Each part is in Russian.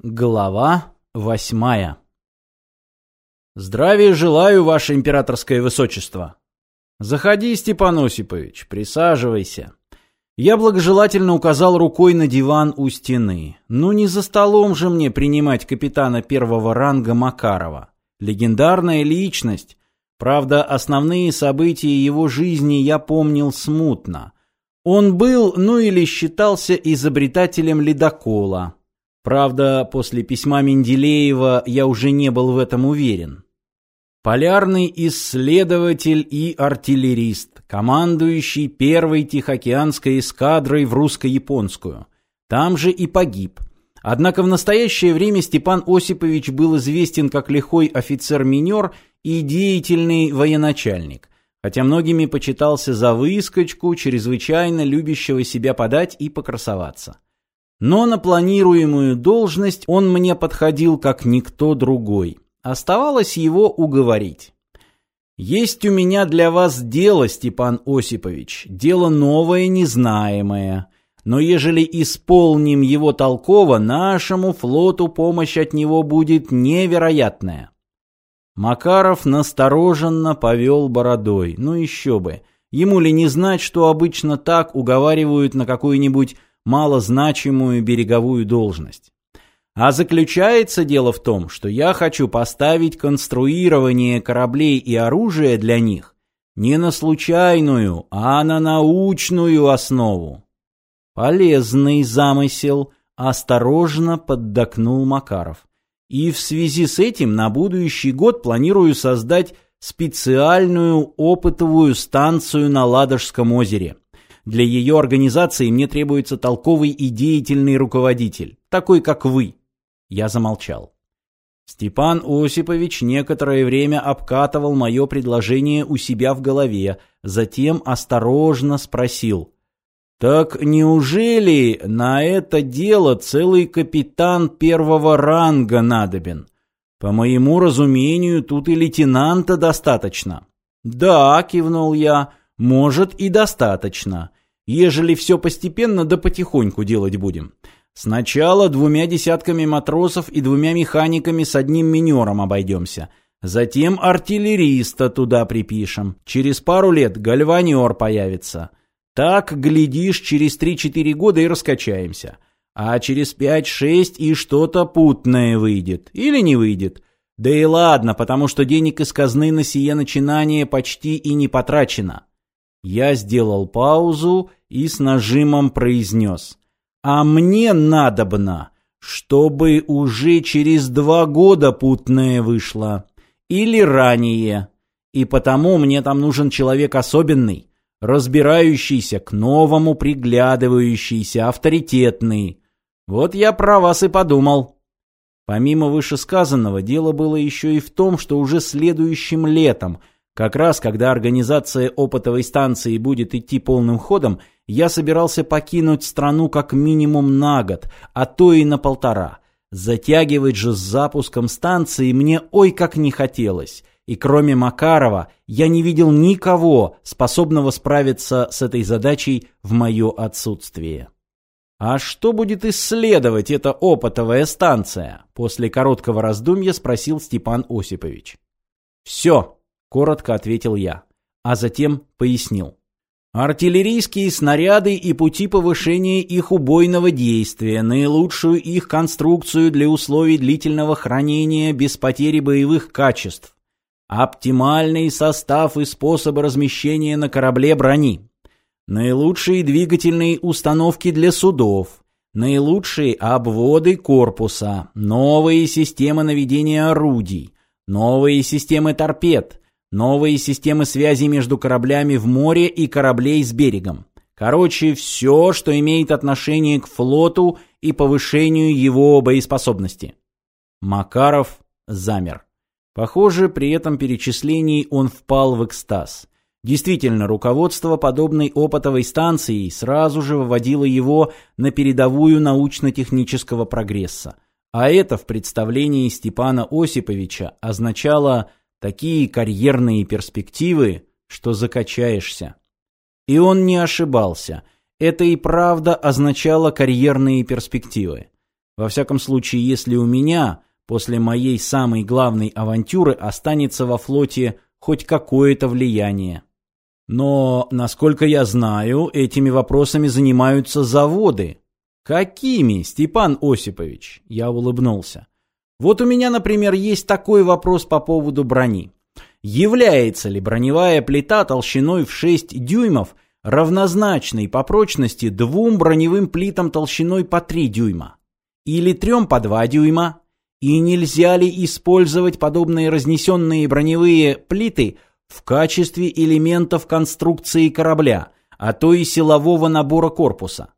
Глава восьмая Здравия желаю, ваше императорское высочество. Заходи, Степан Осипович, присаживайся. Я благожелательно указал рукой на диван у стены. Ну не за столом же мне принимать капитана первого ранга Макарова. Легендарная личность. Правда, основные события его жизни я помнил смутно. Он был, ну или считался изобретателем ледокола, Правда, после письма Менделеева я уже не был в этом уверен. Полярный исследователь и артиллерист, командующий первой Тихоокеанской эскадрой в русско-японскую. Там же и погиб. Однако в настоящее время Степан Осипович был известен как лихой офицер-минер и деятельный военачальник, хотя многими почитался за выскочку, чрезвычайно любящего себя подать и покрасоваться. Но на планируемую должность он мне подходил как никто другой. Оставалось его уговорить. «Есть у меня для вас дело, Степан Осипович, дело новое, незнаемое. Но ежели исполним его толково, нашему флоту помощь от него будет невероятная». Макаров настороженно повел бородой. Ну еще бы. Ему ли не знать, что обычно так уговаривают на какую-нибудь малозначимую береговую должность. А заключается дело в том, что я хочу поставить конструирование кораблей и оружия для них не на случайную, а на научную основу. Полезный замысел, осторожно поддакнул Макаров. И в связи с этим на будущий год планирую создать специальную опытовую станцию на Ладожском озере. Для ее организации мне требуется толковый и деятельный руководитель, такой как вы. Я замолчал. Степан Осипович некоторое время обкатывал мое предложение у себя в голове, затем осторожно спросил. «Так неужели на это дело целый капитан первого ранга надобен? По моему разумению, тут и лейтенанта достаточно». «Да», — кивнул я, — «может и достаточно ежели все постепенно да потихоньку делать будем. Сначала двумя десятками матросов и двумя механиками с одним минером обойдемся. Затем артиллериста туда припишем. Через пару лет гальванер появится. Так, глядишь, через 3-4 года и раскачаемся. А через 5-6 и что-то путное выйдет. Или не выйдет. Да и ладно, потому что денег из казны на сие начинание почти и не потрачено. Я сделал паузу и с нажимом произнес. «А мне надобно, чтобы уже через два года путное вышло. Или ранее. И потому мне там нужен человек особенный, разбирающийся, к новому приглядывающийся, авторитетный. Вот я про вас и подумал». Помимо вышесказанного, дело было еще и в том, что уже следующим летом – как раз, когда организация опытовой станции будет идти полным ходом, я собирался покинуть страну как минимум на год, а то и на полтора. Затягивать же с запуском станции мне ой как не хотелось. И кроме Макарова, я не видел никого, способного справиться с этой задачей в мое отсутствие. «А что будет исследовать эта опытовая станция?» После короткого раздумья спросил Степан Осипович. «Все», Коротко ответил я, а затем пояснил. Артиллерийские снаряды и пути повышения их убойного действия, наилучшую их конструкцию для условий длительного хранения без потери боевых качеств, оптимальный состав и способы размещения на корабле брони, наилучшие двигательные установки для судов, наилучшие обводы корпуса, новые системы наведения орудий, новые системы торпед, Новые системы связи между кораблями в море и кораблей с берегом. Короче, все, что имеет отношение к флоту и повышению его боеспособности. Макаров замер. Похоже, при этом перечислении он впал в экстаз. Действительно, руководство подобной опытовой станцией сразу же выводило его на передовую научно-технического прогресса. А это в представлении Степана Осиповича означало Такие карьерные перспективы, что закачаешься. И он не ошибался. Это и правда означало карьерные перспективы. Во всяком случае, если у меня после моей самой главной авантюры останется во флоте хоть какое-то влияние. Но, насколько я знаю, этими вопросами занимаются заводы. Какими, Степан Осипович? Я улыбнулся. Вот у меня, например, есть такой вопрос по поводу брони. Является ли броневая плита толщиной в 6 дюймов равнозначной по прочности двум броневым плитам толщиной по 3 дюйма? Или трем по 2 дюйма? И нельзя ли использовать подобные разнесенные броневые плиты в качестве элементов конструкции корабля, а то и силового набора корпуса?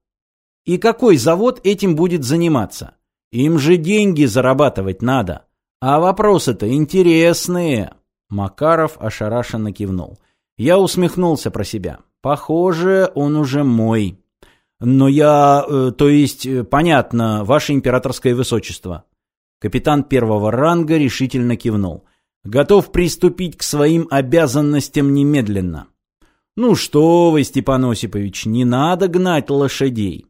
И какой завод этим будет заниматься? Им же деньги зарабатывать надо. А вопросы-то интересные. Макаров ошарашенно кивнул. Я усмехнулся про себя. Похоже, он уже мой. Но я, э, то есть, э, понятно, ваше императорское высочество. Капитан первого ранга решительно кивнул. Готов приступить к своим обязанностям немедленно. Ну что вы, Степан Осипович, не надо гнать лошадей.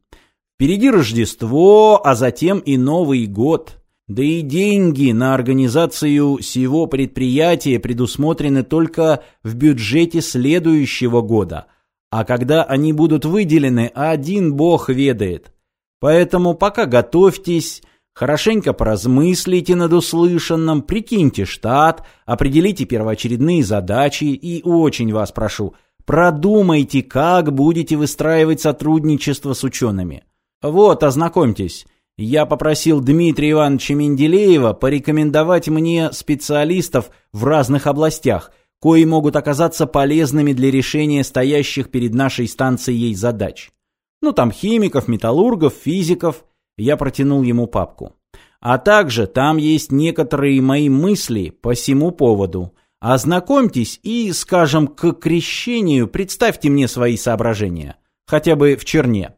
Впереди Рождество, а затем и Новый год. Да и деньги на организацию всего предприятия предусмотрены только в бюджете следующего года. А когда они будут выделены, один бог ведает. Поэтому пока готовьтесь, Хорошенько поразмыслите над услышанным, прикиньте штат, определите первоочередные задачи и, очень вас прошу, продумайте, как будете выстраивать сотрудничество с учеными. Вот, ознакомьтесь. Я попросил Дмитрия Ивановича Менделеева порекомендовать мне специалистов в разных областях, кои могут оказаться полезными для решения стоящих перед нашей станцией задач. Ну там химиков, металлургов, физиков – я протянул ему папку. А также там есть некоторые мои мысли по всему поводу. Ознакомьтесь и, скажем, к крещению представьте мне свои соображения. Хотя бы в черне.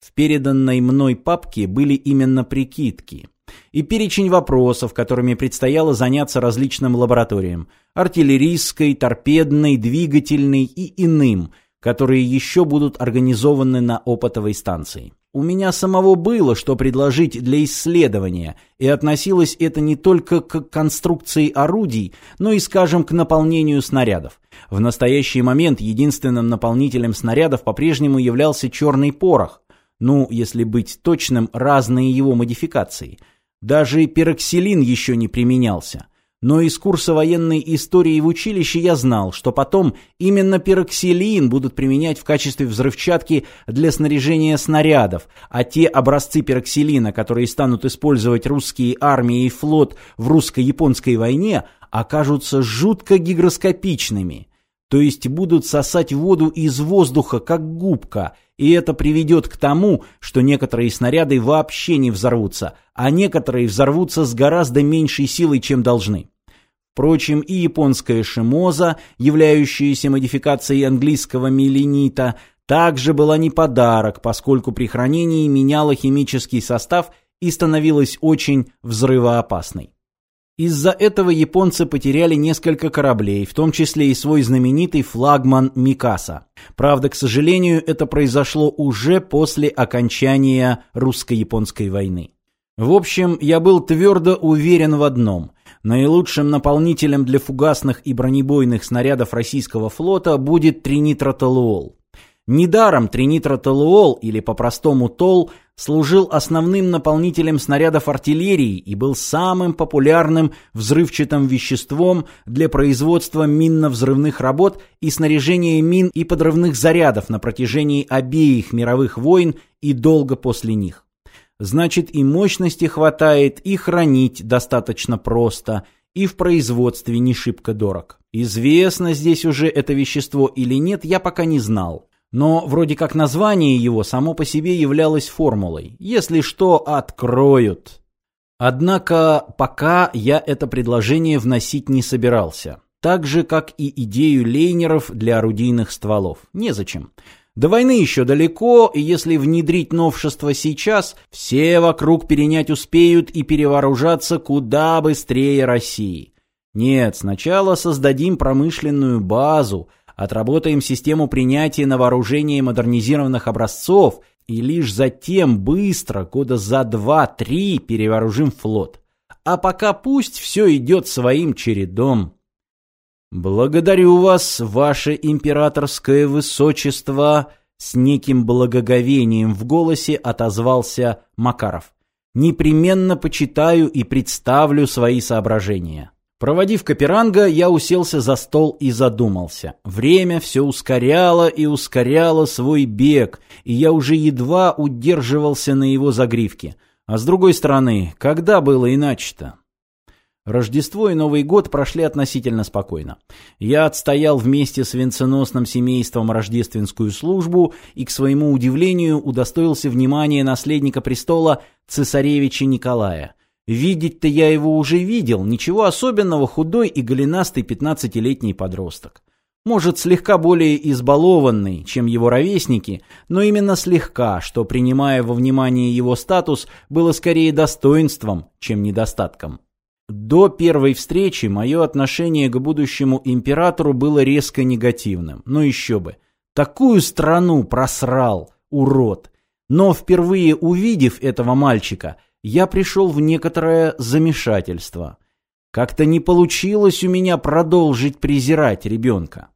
В переданной мной папке были именно прикидки. И перечень вопросов, которыми предстояло заняться различным лабораториям. Артиллерийской, торпедной, двигательной и иным, которые еще будут организованы на опытовой станции. У меня самого было что предложить для исследования, и относилось это не только к конструкции орудий, но и, скажем, к наполнению снарядов. В настоящий момент единственным наполнителем снарядов по-прежнему являлся черный порох. Ну, если быть точным, разные его модификации. Даже пероксилин еще не применялся. Но из курса военной истории в училище я знал, что потом именно пероксилин будут применять в качестве взрывчатки для снаряжения снарядов, а те образцы пероксилина, которые станут использовать русские армии и флот в русско-японской войне, окажутся жутко гигроскопичными. То есть будут сосать воду из воздуха, как губка, и это приведет к тому, что некоторые снаряды вообще не взорвутся, а некоторые взорвутся с гораздо меньшей силой, чем должны. Впрочем, и японская шимоза, являющаяся модификацией английского меленита, также была не подарок, поскольку при хранении меняла химический состав и становилась очень взрывоопасной. Из-за этого японцы потеряли несколько кораблей, в том числе и свой знаменитый флагман Микаса. Правда, к сожалению, это произошло уже после окончания русско-японской войны. В общем, я был твердо уверен в одном. Наилучшим наполнителем для фугасных и бронебойных снарядов российского флота будет тринитротолуол. Недаром тринитротолуол, или по-простому ТОЛ, служил основным наполнителем снарядов артиллерии и был самым популярным взрывчатым веществом для производства минно-взрывных работ и снаряжения мин и подрывных зарядов на протяжении обеих мировых войн и долго после них. Значит, и мощности хватает, и хранить достаточно просто, и в производстве не шибко дорог. Известно здесь уже это вещество или нет, я пока не знал. Но вроде как название его само по себе являлось формулой. Если что, откроют. Однако пока я это предложение вносить не собирался. Так же, как и идею лейнеров для орудийных стволов. Незачем. До войны еще далеко, и если внедрить новшество сейчас, все вокруг перенять успеют и перевооружаться куда быстрее России. Нет, сначала создадим промышленную базу, отработаем систему принятия на вооружение модернизированных образцов И лишь затем быстро, года за два-три, перевооружим флот. А пока пусть все идет своим чередом. «Благодарю вас, ваше императорское высочество!» С неким благоговением в голосе отозвался Макаров. «Непременно почитаю и представлю свои соображения». Проводив Каперанга, я уселся за стол и задумался. Время все ускоряло и ускоряло свой бег, и я уже едва удерживался на его загривке. А с другой стороны, когда было иначе-то? Рождество и Новый год прошли относительно спокойно. Я отстоял вместе с венценосным семейством рождественскую службу и, к своему удивлению, удостоился внимания наследника престола цесаревича Николая. Видеть-то я его уже видел, ничего особенного, худой и голенастый пятнадцатилетний подросток. Может, слегка более избалованный, чем его ровесники, но именно слегка, что, принимая во внимание его статус, было скорее достоинством, чем недостатком. До первой встречи мое отношение к будущему императору было резко негативным. Ну еще бы. Такую страну просрал, урод. Но впервые увидев этого мальчика, я пришел в некоторое замешательство. Как-то не получилось у меня продолжить презирать ребенка.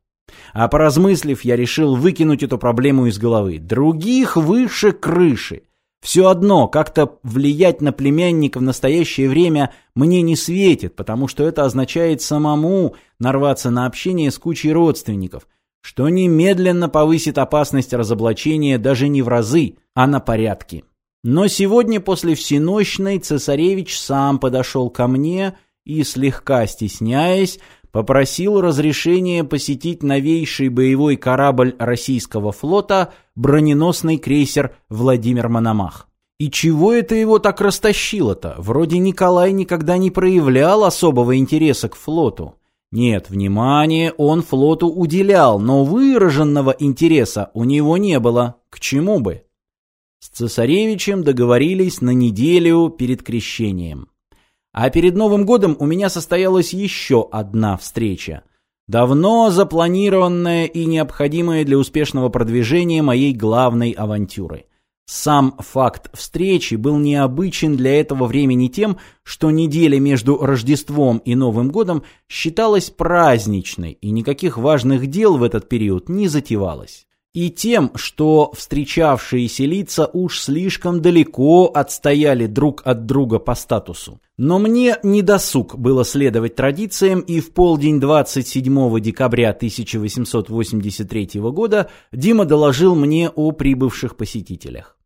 А поразмыслив, я решил выкинуть эту проблему из головы. Других выше крыши. Все одно, как-то влиять на племянника в настоящее время мне не светит, потому что это означает самому нарваться на общение с кучей родственников, что немедленно повысит опасность разоблачения даже не в разы, а на порядки. Но сегодня после всенощной цесаревич сам подошел ко мне и, слегка стесняясь, попросил разрешения посетить новейший боевой корабль российского флота броненосный крейсер «Владимир Мономах». И чего это его так растащило-то? Вроде Николай никогда не проявлял особого интереса к флоту. Нет, внимания он флоту уделял, но выраженного интереса у него не было. К чему бы? С цесаревичем договорились на неделю перед крещением. А перед Новым годом у меня состоялась еще одна встреча. Давно запланированная и необходимая для успешного продвижения моей главной авантюры. Сам факт встречи был необычен для этого времени тем, что неделя между Рождеством и Новым годом считалась праздничной, и никаких важных дел в этот период не затевалось и тем, что встречавшиеся лица уж слишком далеко отстояли друг от друга по статусу. Но мне не досуг было следовать традициям, и в полдень 27 декабря 1883 года Дима доложил мне о прибывших посетителях.